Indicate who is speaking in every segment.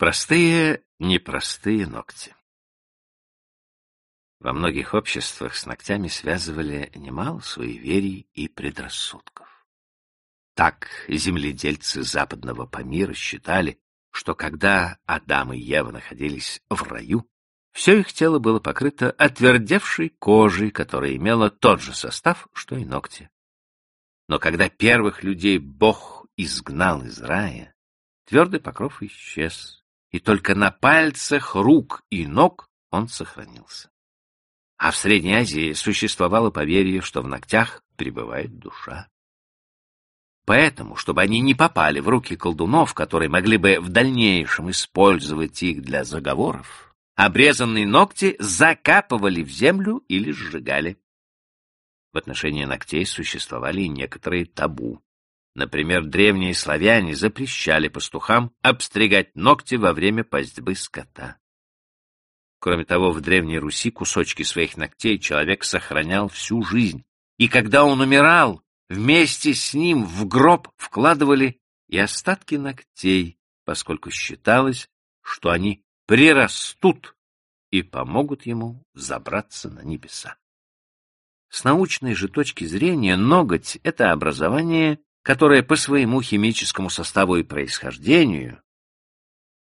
Speaker 1: Простые, непростые ногти. Во многих обществах с ногтями связывали немало суеверий и предрассудков. Так земледельцы западного Памира считали, что когда Адам и Ева находились в раю, все их тело было покрыто отвердевшей кожей, которая имела тот же состав, что и ногти. Но когда первых людей Бог изгнал из рая, твердый покров исчез, и только на пальцах рук и ног он сохранился. А в Средней Азии существовало поверье, что в ногтях пребывает душа. Поэтому, чтобы они не попали в руки колдунов, которые могли бы в дальнейшем использовать их для заговоров, обрезанные ногти закапывали в землю или сжигали. В отношении ногтей существовали и некоторые табу. Например, древние славяне запрещали пастухам обстригать ногти во время пастьбы скота. Кроме того, в Древней Руси кусочки своих ногтей человек сохранял всю жизнь, и когда он умирал, вместе с ним в гроб вкладывали и остатки ногтей, поскольку считалось, что они прирастут и помогут ему забраться на небеса. С научной же точки зрения ноготь — это образование которое по своему химическому составу и происхождению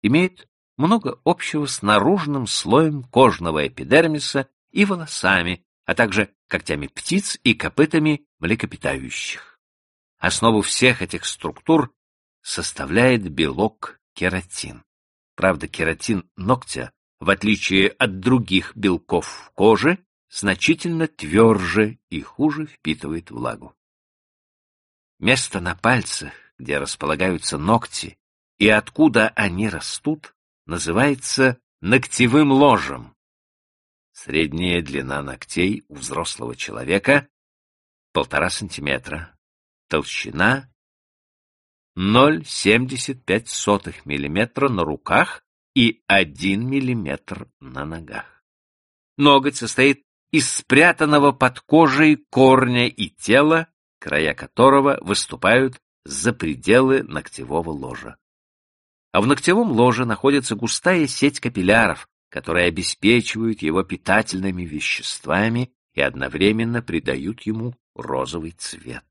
Speaker 1: имеет много общего с наружным слоем кожного эпидермиса и волосами, а также когтями птиц и копытами млекопитающих. Основу всех этих структур составляет белок кератин. Правда, кератин ногтя, в отличие от других белков кожи, значительно тверже и хуже впитывает влагу. Место на пальцах, где располагаются ногти, и откуда они растут, называется ногтевым ложем. Средняя длина ногтей у взрослого человека — полтора сантиметра, толщина — 0,75 миллиметра на руках и 1 миллиметр на ногах. Ноготь состоит из спрятанного под кожей корня и тела края которого выступают за пределы ногтевого ложа. А в ногтевом ложе находится густая сеть капилляров, которые обеспечивают его питательными веществами и одновременно придают ему розовый цвет.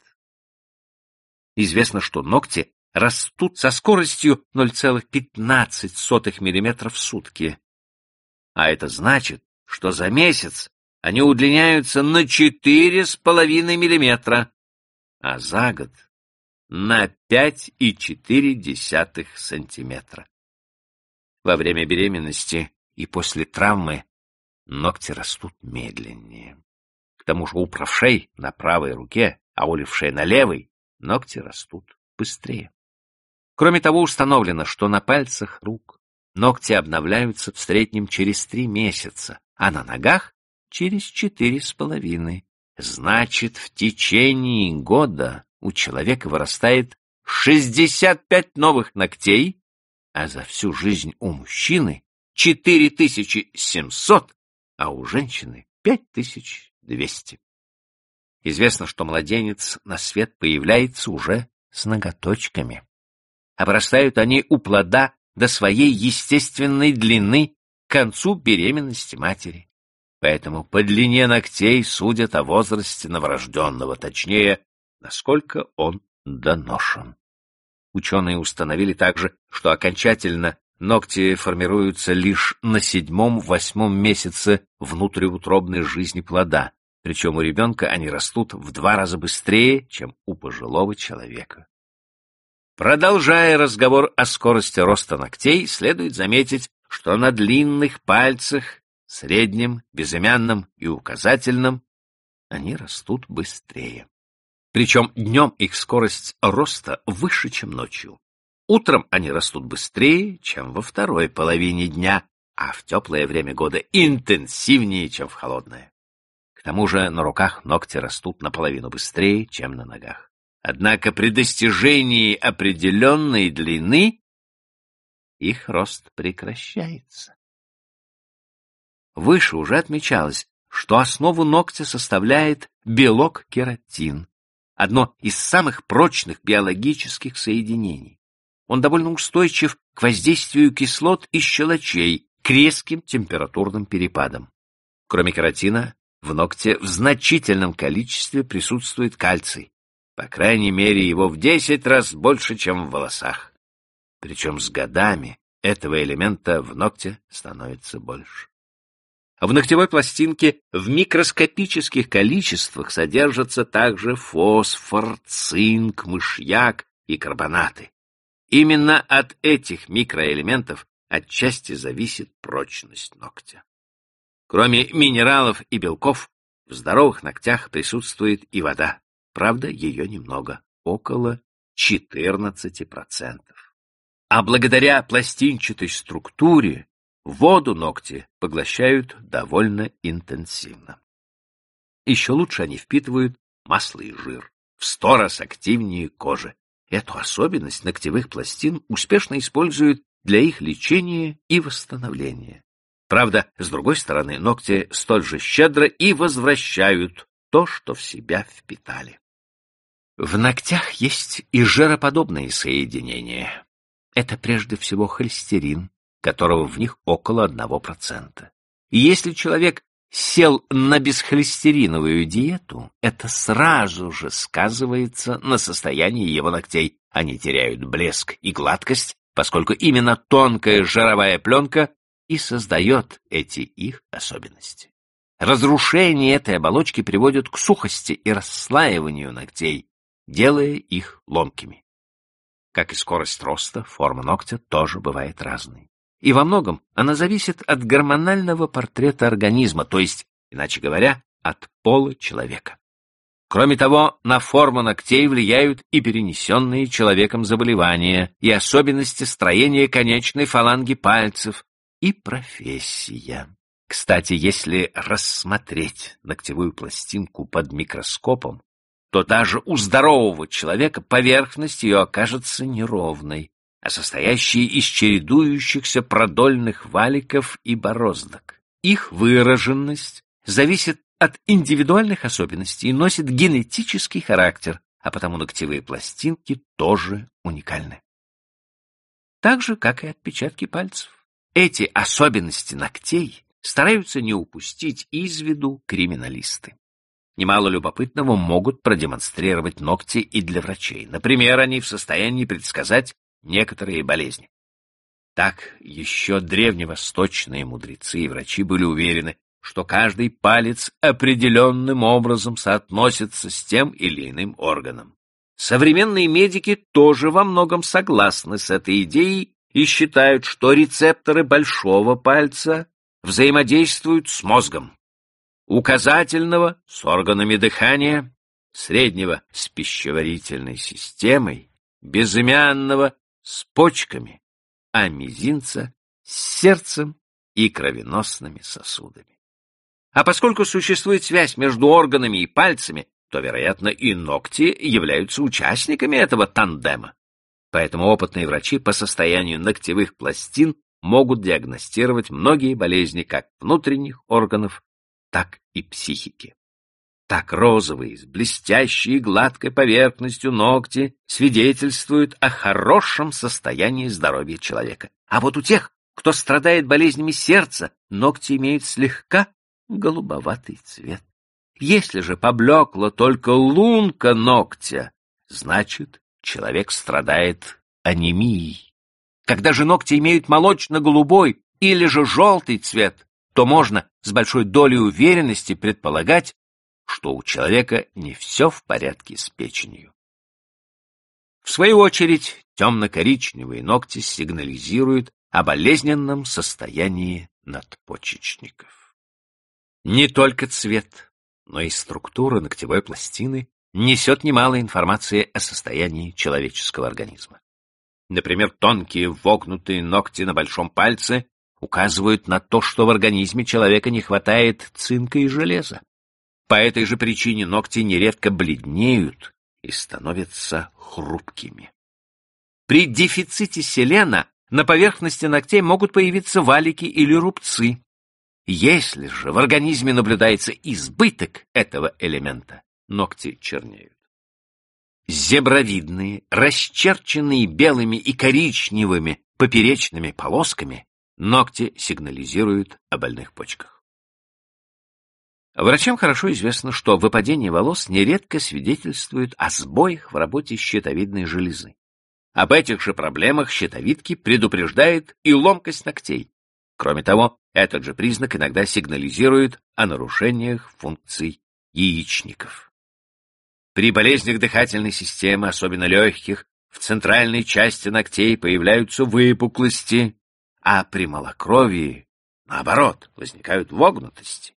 Speaker 1: Известно, что ногти растут со скоростью 0,15 мм в сутки. А это значит, что за месяц они удлиняются на 4,5 мм а за год на 5,4 сантиметра. Во время беременности и после травмы ногти растут медленнее. К тому же у правшей на правой руке, а у левшей на левой ногти растут быстрее. Кроме того, установлено, что на пальцах рук ногти обновляются в среднем через три месяца, а на ногах — через четыре с половиной. Значит, в течение года у человека вырастает 65 новых ногтей, а за всю жизнь у мужчины 4700, а у женщины 5200. Известно, что младенец на свет появляется уже с ноготочками. Обрастают они у плода до своей естественной длины к концу беременности матери. Поэтому по длине ногтей судят о возрасте новорожденного, точнее, насколько он доношен. Ученые установили также, что окончательно ногти формируются лишь на седьмом-восьмом месяце внутриутробной жизни плода, причем у ребенка они растут в два раза быстрее, чем у пожилого человека. Продолжая разговор о скорости роста ногтей, следует заметить, что на длинных пальцах среднем, безымянном и указательном, они растут быстрее. Причем днем их скорость роста выше, чем ночью. Утром они растут быстрее, чем во второй половине дня, а в теплое время года интенсивнее, чем в холодное. К тому же на руках ногти растут наполовину быстрее, чем на ногах. Однако при достижении определенной длины их рост прекращается. Выше уже отмечалось, что основу ногтя составляет белок кератин, одно из самых прочных биологических соединений. он довольно устойчив к воздействию кислот и щелочей, к резким температурным перепадам. Кроме кератина, в ногте в значительном количестве присутствует кальций. По крайней мере, его в 10 раз больше, чем в волосах. Причем с годами этого элемента в ногте становится больше. В ногтевой пластинке в микроскопических количествах содержатся также фосфор, цинк, мышьяк и карбонаты. Именно от этих микроэлементов отчасти зависит прочность ногтя. Кроме минералов и белков, в здоровых ногтях присутствует и вода. Правда, ее немного, около 14%. А благодаря пластинчатой структуре воду ногти поглощают довольно интенсивно. Еще лучше они впитывают масло и жир, в сто раз активнее кожи. Эту особенность ногтевых пластин успешно используют для их лечения и восстановления. Правда, с другой стороны, ногти столь же щедро и возвращают то, что в себя впитали. В ногтях есть и жироподобные соединения. Это прежде всего холестерин, которого в них около 1%. И если человек сел на бесхолестериновую диету, это сразу же сказывается на состоянии его ногтей. Они теряют блеск и гладкость, поскольку именно тонкая жировая пленка и создает эти их особенности. Разрушение этой оболочки приводит к сухости и расслаиванию ногтей, делая их ломкими. Как и скорость роста, форма ногтя тоже бывает разной. И во многом она зависит от гормонального портрета организма, то есть, иначе говоря, от пола человека. Кроме того, на форму ногтей влияют и перенесенные человеком заболевания, и особенности строения конечной фаланги пальцев, и профессия. Кстати, если рассмотреть ногтевую пластинку под микроскопом, то даже у здорового человека поверхность ее окажется неровной, а состоящей из чередующихся продольных валиков и бороздок. Их выраженность зависит от индивидуальных особенностей и носит генетический характер, а потому ногтевые пластинки тоже уникальны. Так же, как и отпечатки пальцев. Эти особенности ногтей стараются не упустить из виду криминалисты. Немало любопытного могут продемонстрировать ногти и для врачей. Например, они в состоянии предсказать некоторые болезни. Так еще древневосточные мудрецы и врачи были уверены, что каждый палец определенным образом соотносится с тем или иным органом. Современные медики тоже во многом согласны с этой идеей и считают, что рецепторы большого пальца взаимодействуют с мозгом, указательного — с органами дыхания, среднего — с пищеварительной системой, безымянного — с почками, а мизинца — с сердцем и кровеносными сосудами. А поскольку существует связь между органами и пальцами, то, вероятно, и ногти являются участниками этого тандема. Поэтому опытные врачи по состоянию ногтевых пластин могут диагностировать многие болезни как внутренних органов, так и психики. Так розовые, с блестящей и гладкой поверхностью ногти свидетельствуют о хорошем состоянии здоровья человека. А вот у тех, кто страдает болезнями сердца, ногти имеют слегка голубоватый цвет. Если же поблекла только лунка ногтя, значит, человек страдает анемией. Когда же ногти имеют молочно-голубой или же желтый цвет, то можно с большой долей уверенности предполагать, что у человека не все в порядке с печенью. В свою очередь, темно-коричневые ногти сигнализируют о болезненном состоянии надпочечников. Не только цвет, но и структура ногтевой пластины несет немало информации о состоянии человеческого организма. Например, тонкие вогнутые ногти на большом пальце указывают на то, что в организме человека не хватает цинка и железа. По этой же причине ногти нередко бледнеют и становятся хрупкими. При дефиците селена на поверхности ногтей могут появиться валики или рубцы. Если же в организме наблюдается избыток этого элемента, ногти чернеют. зебровидные, расчерченные белыми и коричневыми поперечными полосками, ногти сигнализируют о больных почках. Врачам хорошо известно, что выпадение волос нередко свидетельствует о сбоях в работе щитовидной железы. Об этих же проблемах щитовидки предупреждает и ломкость ногтей. Кроме того, этот же признак иногда сигнализирует о нарушениях функций яичников. При болезнях дыхательной системы, особенно легких, в центральной части ногтей появляются выпуклости, а при малокровии, наоборот, возникают вогнутости.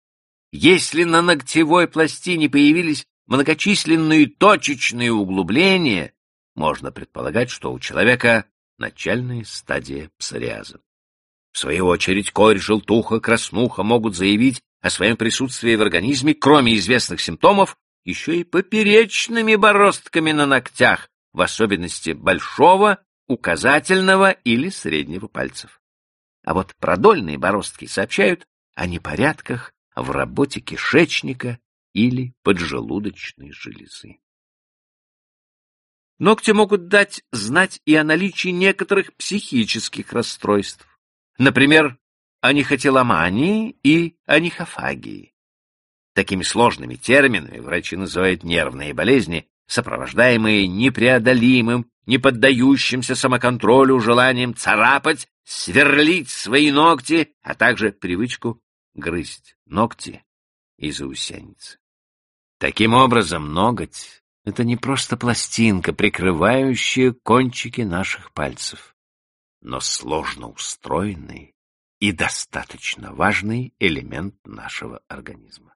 Speaker 1: Если на ногтевой пластине появились многочисленные точечные углубления, можно предполагать, что у человека начальная стадия псориаза. В свою очередь, корь, желтуха, краснуха могут заявить о своем присутствии в организме, кроме известных симптомов, еще и поперечными бороздками на ногтях, в особенности большого, указательного или среднего пальцев. А вот продольные бороздки сообщают о непорядках в работе кишечника или поджелудочной железы. Ногти могут дать знать и о наличии некоторых психических расстройств, например, анихотиломании и анихофагии. Такими сложными терминами врачи называют нервные болезни, сопровождаемые непреодолимым, не поддающимся самоконтролю желанием царапать, сверлить свои ногти, а также привычку грызть ногти и заусеницы. Таким образом, ноготь — это не просто пластинка, прикрывающая кончики наших пальцев, но сложно устроенный и достаточно важный элемент нашего организма.